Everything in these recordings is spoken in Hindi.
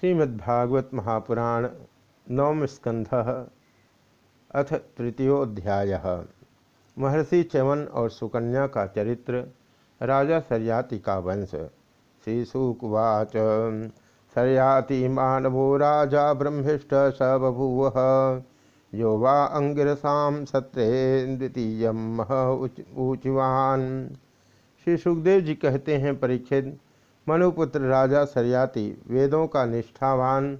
श्रीमद्भागवत महापुराण नवम स्कंध अथ तृतीयोध्याय महर्षि च्यवन और सुकन्या का चरित्र, राजा सरयाति का वंश। श्रीशुकुवाच सरयाति मानवो राजा ब्रह्मिष्ठ स बभूव यो वा अंगिरसा सत्रे द्वितीय ऊचिवान। श्री सुखदेव जी कहते हैं परीक्षित मनुपुत्र राजा सरयाति वेदों का निष्ठावान,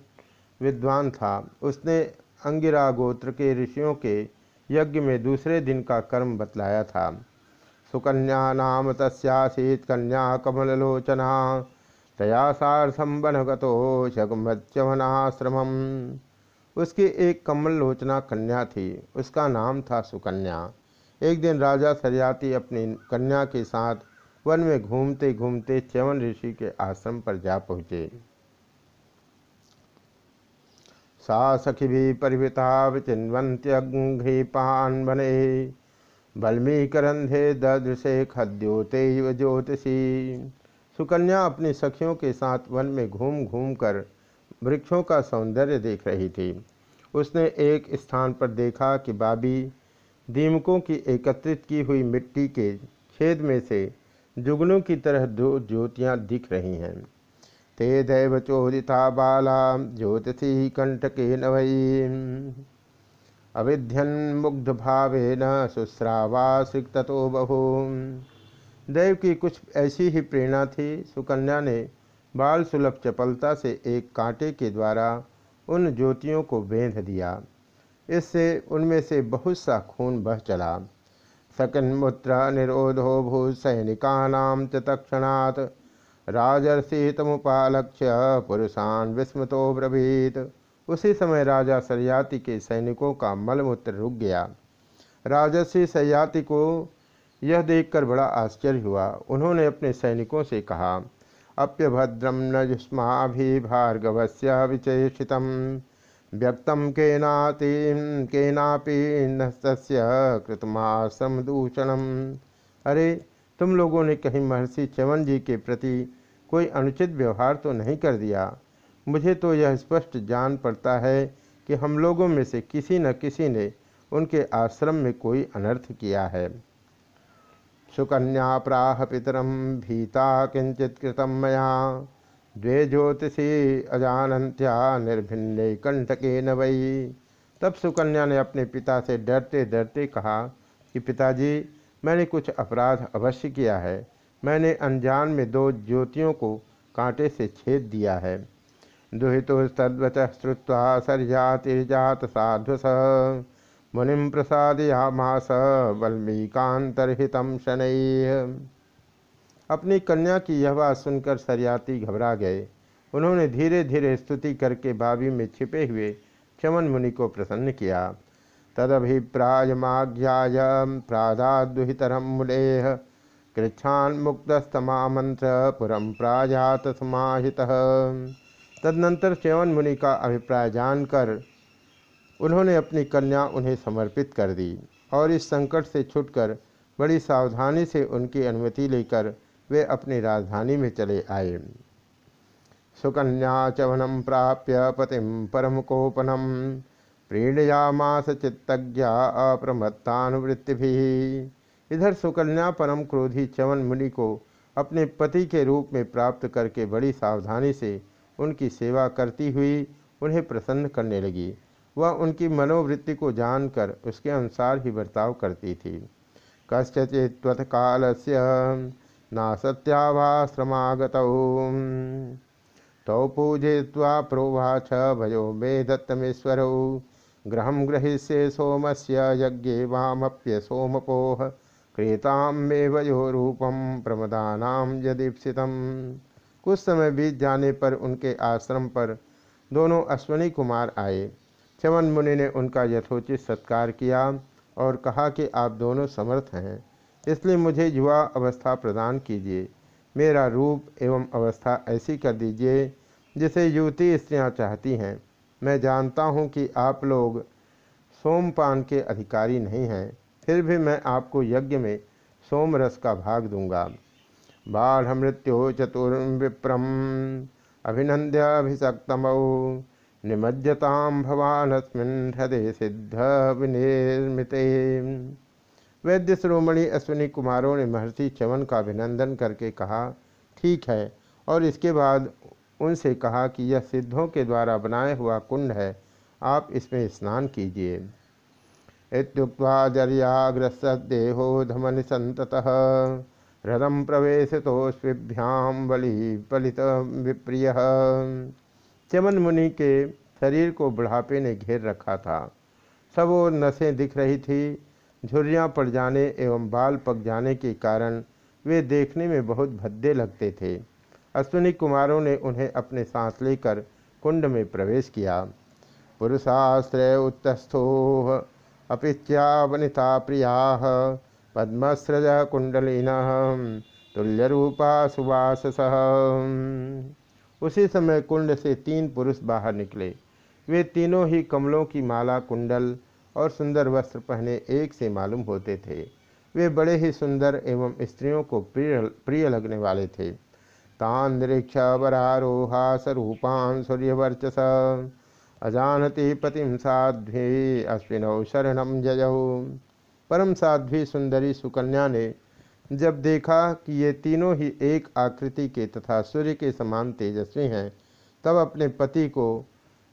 विद्वान था। उसने अंगिरा गोत्र के ऋषियों के यज्ञ में दूसरे दिन का कर्म बतलाया था। सुकन्या नाम तस्यासीत कन्या कमलोचना तया सार्थम बनगतो शगमच्यवनाश्रम उसकी एक कमल लोचना कन्या थी। उसका नाम था सुकन्या। एक दिन राजा सरयाती अपनी कन्या के साथ वन में घूमते घूमते च्यवन ऋषि के आश्रम पर जा पहुँचे। सा सखी भी परिवृता विचिन्वंत्यघ्रीपान बने। बल्मीकरंधे ददृशे खद्योते ज्योतिषी। सुकन्या अपनी सखियों के साथ वन में घूम घूम कर वृक्षों का सौंदर्य देख रही थी। उसने एक स्थान पर देखा कि बाबी दीमकों की एकत्रित की हुई मिट्टी के छेद में से जुगनों की तरह दो ज्योतियाँ दिख रही हैं। ते दैव चोदिता बाला, ज्योतिषी कंटके नवई अविध्यन मुग्ध भावे न, सुश्रावा तो बहु। देव की कुछ ऐसी ही प्रेरणा थी, सुकन्या ने बाल सुलभ चपलता से एक कांटे के द्वारा उन ज्योतियों को बेंध दिया। इससे उनमें से बहुत सा खून बह चला। सकन्मुत्र निरोधो भूसैनिका च तक्षणात् राजर्षि तमुपालक्ष्य पुरुषान विस्मतो ब्रवीत। उसी समय राजा सयाति के सैनिकों का मलमूत्र रुक गया। राजर्षि सयाति को यह देखकर बड़ा आश्चर्य हुआ। उन्होंने अपने सैनिकों से कहा अप्यभद्रम न युष्मा भी भार्गवस्य विचेषितम। व्यक्तम केनाति केनापि कृतमाश्रम दूषणम। अरे, तुम लोगों ने कहीं महर्षि च्यवन जी के प्रति कोई अनुचित व्यवहार तो नहीं कर दिया? मुझे तो यह स्पष्ट जान पड़ता है कि हम लोगों में से किसी न किसी ने उनके आश्रम में कोई अनर्थ किया है। सुकन्या प्राह पितरम भीता किंचित कृतम मया। द्वे ज्योतिषी अजानंत्या निर्भिन्न कंटके न वही तब सुकन्या ने अपने पिता से डरते डरते कहा कि पिताजी, मैंने कुछ अपराध अवश्य किया है। मैंने अनजान में दो ज्योतियों को कांटे से छेद दिया है। दुहितो तद्वच श्रुवा सर्जातिर्जात साध्वस मुनिम प्रसादयामास वल्मीकांतरहित शनैः। अपनी कन्या की यह बात सुनकर सरियाती घबरा गए। उन्होंने धीरे धीरे स्तुति करके भाभी में छिपे हुए चमन मुनि को प्रसन्न किया। तदभिप्रायमाज्ञाय प्रादादुहितरम मुलेह मुक्तस्तमामंत्र पुरम प्राजात समाहित। तदनंतर च्यवन मुनि का अभिप्राय जानकर उन्होंने अपनी कन्या उन्हें समर्पित कर दी और इस संकट से छुटकर बड़ी सावधानी से उनकी अनुमति लेकर वे अपनी राजधानी में चले आए। सुकन्या चवनम प्राप्य पतिम परम कोपनम प्रीणयामास चित्तज्ञा भी इधर सुकन्या परम क्रोधी चवन मुनि को अपने पति के रूप में प्राप्त करके बड़ी सावधानी से उनकी सेवा करती हुई उन्हें प्रसन्न करने लगी। वह उनकी मनोवृत्ति को जानकर उसके अनुसार ही बर्ताव करती थी। कस्यचित काल से नासत्यावाश्रमागत तौ पूजय्वा प्रोवाच भयो मे दत्तमेश्वर ग्रह गृहीष्ये सोम से यज्ञे वामप्य सोमपोह। क्रियताम मे वयो रूपम प्रमदानाम कुछ समय बीत जाने पर उनके आश्रम पर दोनों अश्वनी कुमार आए। चमन मुनि ने उनका यथोचित सत्कार किया और कहा कि आप दोनों समर्थ हैं। इसलिए मुझे युवा अवस्था प्रदान कीजिए। मेरा रूप एवं अवस्था ऐसी कर दीजिए, जिसे युवती स्त्रियाँ चाहती हैं। मैं जानता हूँ कि आप लोग सोमपान के अधिकारी नहीं हैं, फिर भी मैं आपको यज्ञ में सोम रस का भाग दूँगा। बाढ़ मृत्यु चतुर्विप्रम अभिनंद्याभिषक्तमौ निमज्जताम भवानस्मिन् हृदय सिद्ध विनिर्मिते। वैद्य श्रोमणी अश्विनी कुमारों ने महर्षि चवन का अभिनंदन करके कहा, ठीक है। और इसके बाद उनसे कहा कि यह सिद्धों के द्वारा बनाया हुआ कुंड है, आप इसमें स्नान कीजिए। इतुक्ता जर्याग्रसदेहो धमन संतत हृदम प्रवेशतोस्भ्याम बलि पलित विप्रिय। चमन मुनि के शरीर को बुढ़ापे ने घेर रखा था। सब और नसें दिख रही थी झुर्रियाँ पड़ जाने एवं बाल पक जाने के कारण वे देखने में बहुत भद्दे लगते थे। अश्विनी कुमारों ने उन्हें अपने सांस लेकर कुंड में प्रवेश किया। पुरुषाश्रय उत्तस्थो अपिच्या वनिता प्रिया पद्मस्रज कुंडलिन तुल्यरूपा सुवास उसी समय कुंड से तीन पुरुष बाहर निकले। वे तीनों ही कमलों की माला कुंडल और सुंदर वस्त्र पहने एक से मालूम होते थे। वे बड़े ही सुंदर एवं स्त्रियों को प्रिय प्रिय लगने वाले थे। तांद्रिक्ष वरारोहा स्वरूपान सूर्यवर्चस। अजानती पतिम साध्वी अश्विनौ शरणम जयऊ परम साध्वी सुंदरी सुकन्या ने जब देखा कि ये तीनों ही एक आकृति के तथा सूर्य के समान तेजस्वी हैं, तब अपने पति को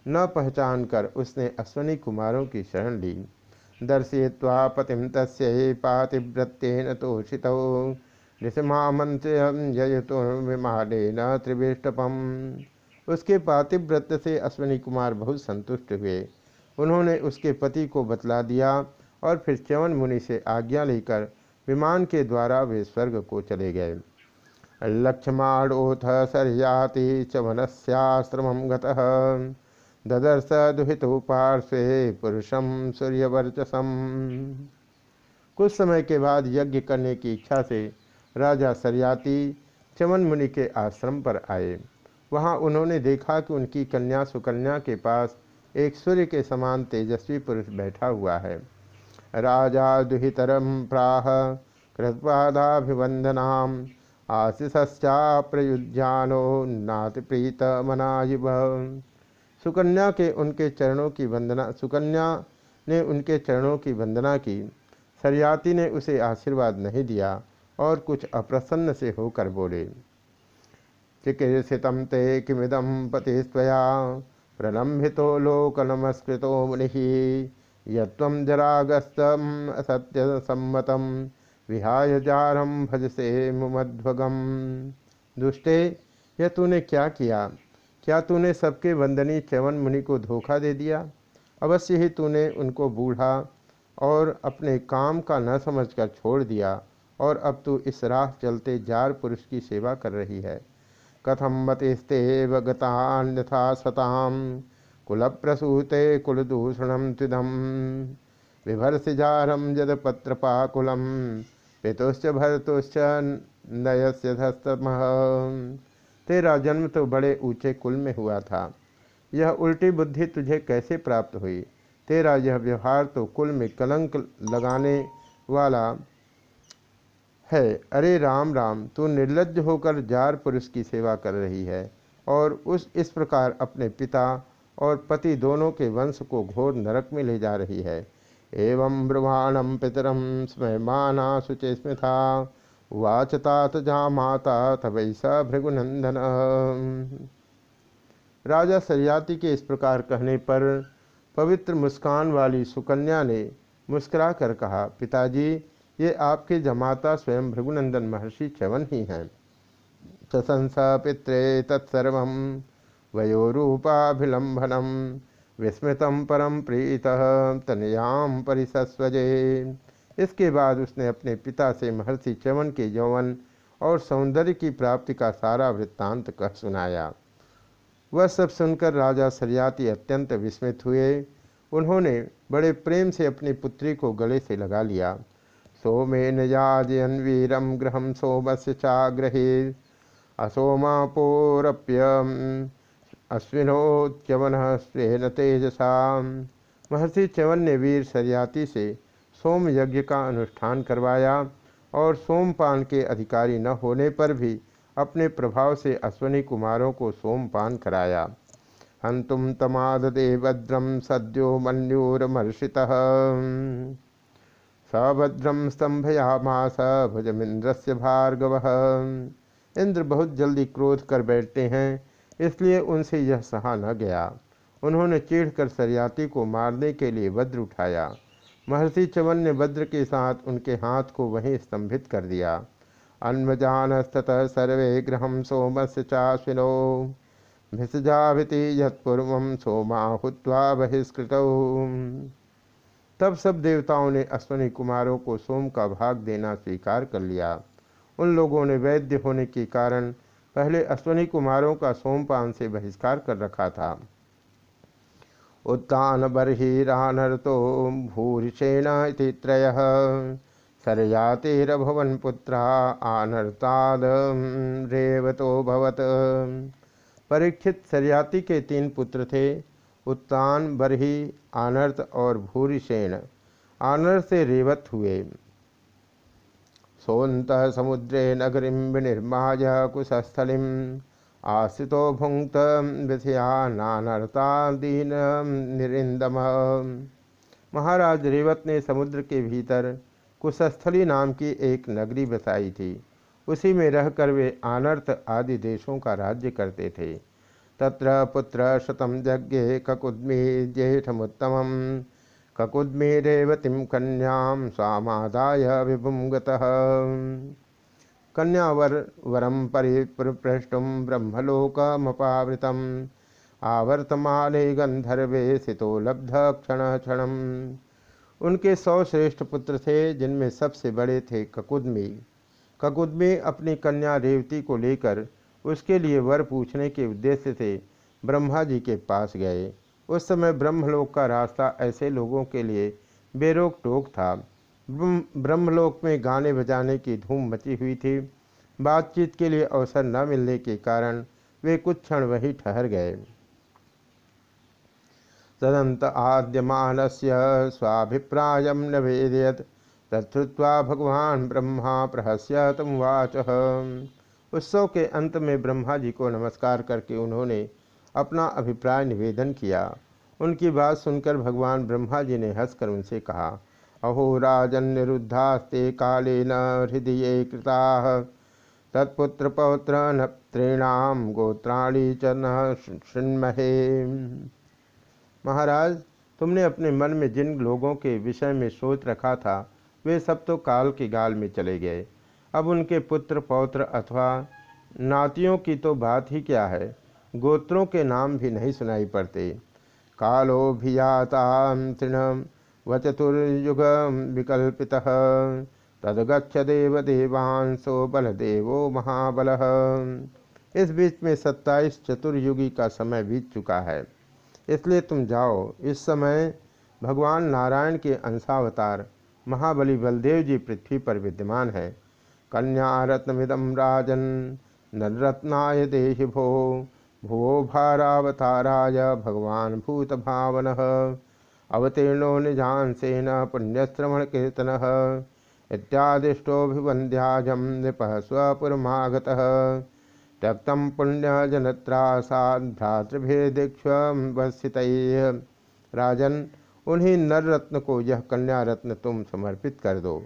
न पहचान कर उसने अश्वनी कुमारों की शरण ली। दर्शय्वा पतिम तस्य पातिव्रत्येन तोषित। ऋषमामंत्रियतो विमालेन त्रिवेष्टपम। उसके पातिव्रत से अश्वनी कुमार बहुत संतुष्ट हुए। उन्होंने उसके पति को बतला दिया और फिर च्यवन मुनि से आज्ञा लेकर विमान के द्वारा वे स्वर्ग को चले गए। लक्ष्माणोथ सरयाति चवनस्याश्रम गदर्श दुहितो पार्श्वे पुरुषम सूर्यवर्चसम। कुछ समय के बाद यज्ञ करने की इच्छा से राजा सरयाती चमन मुनि के आश्रम पर आए। वहाँ उन्होंने देखा कि उनकी कन्या सुकन्या के पास एक सूर्य के समान तेजस्वी पुरुष बैठा हुआ है। राजा दुहितरम प्राह कृतपादाभिवंदनाम आशीषा प्रयुज्यानो नातिप्रीत मनायुभ सुकन्या के उनके चरणों की वंदना, सुकन्या ने उनके चरणों की वंदना की। सरयाती ने उसे आशीर्वाद नहीं दिया और कुछ अप्रसन्न से होकर बोले, चिकीर्षित ते किमिदम पतिस्वया प्रलंबितो लोकनमस्कृतो मुनि यम जरागस्तम असत्य सम्मतम विहाय जारम भजसे मुमध्वगम। दुष्टे, यह तूने क्या किया? क्या तूने सबके वंदनी च्यवन मुनि को धोखा दे दिया? अवश्य ही तूने उनको बूढ़ा और अपने काम का न समझकर छोड़ दिया, और अब तू इस राह चलते जार पुरुष की सेवा कर रही है। कथम मतिस्तेव गतान्यथा सताम? कुल प्रसूते कुलदूषणम तिदम विभर्षिजारम जद पत्रपाकुलम पितुश्च भरतुश्च नयस्य तेरा जन्म तो बड़े ऊँचे कुल में हुआ था। यह उल्टी बुद्धि तुझे कैसे प्राप्त हुई? तेरा यह व्यवहार तो कुल में कलंक लगाने वाला है। अरे राम राम, तू निर्लज होकर जार पुरुष की सेवा कर रही है और उस, इस प्रकार अपने पिता और पति दोनों के वंश को घोर नरक में ले जा रही है। एवं ब्रह्मांडम पितरम स्मयमाना शुचे स्मृथा वाच तात जा माता तवैसा भृगुनंदन। राजा सरियाती के इस प्रकार कहने पर पवित्र मुस्कान वाली सुकन्या ने मुस्कुरा कर कहा, पिताजी, ये आपके जमाता स्वयं भृगुनंदन महर्षि चवन ही हैं। सशंसा पित्रे तत्सर्व वयोरूपाभिलंबनम विस्मृत परम प्रीत तनयाम परिसस्वजे। इसके बाद उसने अपने पिता से महर्षि च्यवन के यौवन और सौंदर्य की प्राप्ति का सारा वृत्तांत कह सुनाया। वह सब सुनकर राजा सरियाती अत्यंत विस्मित हुए। उन्होंने बड़े प्रेम से अपनी पुत्री को गले से लगा लिया। सोमेन याजयन वीरम ग्रहम सोमस्य चाग्रहे। असोमापोरप्यम अश्विनोच्यवन स्वेन तेजसा महर्षि च्यवन ने वीर सरयाती से सोम यज्ञ का अनुष्ठान करवाया और सोमपान के अधिकारी न होने पर भी अपने प्रभाव से अश्वनी कुमारों को सोमपान कराया। हंतुम तमादे भद्रम सद्यो मन्योरमर्षित। सभद्रम स्तंभयामास भुजमिंद्र से भार्गव। इंद्र बहुत जल्दी क्रोध कर बैठते हैं, इसलिए उनसे यह सहा न गया। उन्होंने चिढ़कर सरियाती को मारने के लिए वज्र उठाया। महर्षि चमन ने वज्र के साथ उनके हाथ को वहीं स्तंभित कर दिया। अन्वजानस्तत सर्वे ग्रहम सोमस्य चाश्विनो। भिषजाभिति यत्पूर्व सोमा हुआ बहिष्कृत। तब सब देवताओं ने अश्वनी कुमारों को सोम का भाग देना स्वीकार कर लिया। उन लोगों ने वैद्य होने के कारण पहले अश्वनी कुमारों का सोमपान से बहिष्कार कर रखा था। उत्तान बर्हिरानर्तो भूरिषेण त्रय। सरयातिरभवन पुत्रा आनर्ताद रेवतो भवत। परीक्षित सरयाति के तीन पुत्र थे उत्तान बरही आनर्त और भूरिषेण। आनर से रेवत हुए। सोत समुद्रे नगरी विनिर्माय कुशस्थलिम आश्रितो भुंक्त दीन निरिंदम महाराज रेवत ने समुद्र के भीतर कुशस्थली नाम की एक नगरी बसाई थी। उसी में रहकर वे आनर्त आदि देशों का राज्य करते थे। तत्र पुत्र शतम यज्ञ ककुद्मी ज्येठमुत्तम ककुद्मी रेवतीम कन्याम स्वामादाय विभुम कन्यावर वरम परिपृष्टुम ब्रह्मलोकमपावृतम। आवर्तमाने गंधर्वे सितो लब्ध क्षण क्षण उनके सौ श्रेष्ठ पुत्र थे, जिनमें सबसे बड़े थे ककुदमी। ककुदमी अपनी कन्या रेवती को लेकर उसके लिए वर पूछने के उद्देश्य से ब्रह्मा जी के पास गए। उस समय ब्रह्मलोक का रास्ता ऐसे लोगों के लिए बेरोक टोक था। ब्रह्मलोक में गाने बजाने की धूम मची हुई थी। बातचीत के लिए अवसर न मिलने के कारण वे कुछ क्षण वहीं ठहर गए। तदंत आद्यमान से स्वाभिप्राय न वेदयत। तत्वा भगवान ब्रह्मा प्रहस्य तुम वाच उत्सव के अंत में ब्रह्मा जी को नमस्कार करके उन्होंने अपना अभिप्राय निवेदन किया। उनकी बात सुनकर भगवान ब्रह्मा जी ने हंसकर उनसे कहा अहो राजन निरुद्धास्ते काले न हृदय कृता। तत्पुत्र पौत्र नृणाम गोत्राणी च नृण्महे महाराज, तुमने अपने मन में जिन लोगों के विषय में सोच रखा था, वे सब तो काल के गाल में चले गए। अब उनके पुत्र पौत्र अथवा नातियों की तो बात ही क्या है? गोत्रों के नाम भी नहीं सुनाई पड़ते। कालो भियाता तृण वचतुर्युग विकल्पित तदगछ देव देवांशो बलदेवो महाबल। इस बीच में सत्ताईस चतुर्युगी का समय बीत चुका है। इसलिए तुम जाओ, इस समय भगवान नारायण के अंशावतार महाबली बलदेव जी पृथ्वी पर विद्यमान है। कन्या रत्नमिदम राजन नरत्नाय देहि भो भुवो भारावताराय भगवान भूत भावन अवतीर्णो निजांसेन पुण्यश्रवण कीर्तन इत्यादिष्टोभिवंध्याजम नृप स्वपुरमागत। त्यक्त पुण्यजनत्रासाभ्रातृभेदीक्षवस्थित राजन, उन्हीं नर रत्न को यह कन्या रत्न तुम समर्पित कर दो।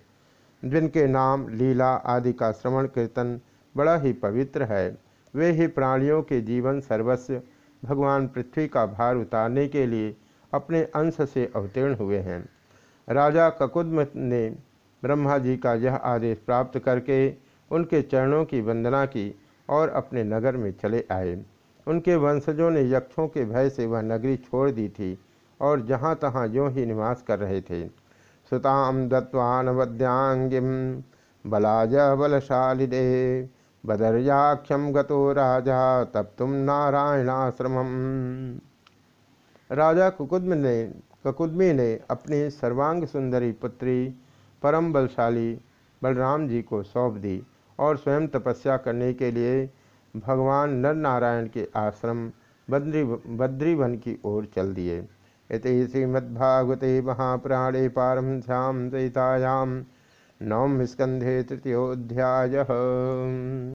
जिनके नाम लीला आदि का श्रवण कीर्तन बड़ा ही पवित्र है, वे ही प्राणियों के जीवन सर्वस्व भगवान पृथ्वी का भार उतारने के लिए अपने अंश से अवतीर्ण हुए हैं। राजा ककुद्म ने ब्रह्मा जी का यह आदेश प्राप्त करके उनके चरणों की वंदना की और अपने नगर में चले आए। उनके वंशजों ने यक्षों के भय से वह नगरी छोड़ दी थी और जहाँ तहाँ यों ही निवास कर रहे थे। सुताम दत्वान वद्यांगिम बलाज बलशालिदे बदरियाख्यम गतो राजा तब तुम नारायणाश्रम राजा कुकुद्म ने ककुदमी ने अपनी सर्वांग सुंदरी पुत्री, परम बलशाली बलराम जी को सौंप दी और स्वयं तपस्या करने के लिए भगवान नर नारायण के आश्रम बद्री बद्रीवन की ओर चल दिए। इति श्रीमद्भागवते महापुराणे पारमश्याम सहितायाम नवम स्कंधे तृतीयोध्याय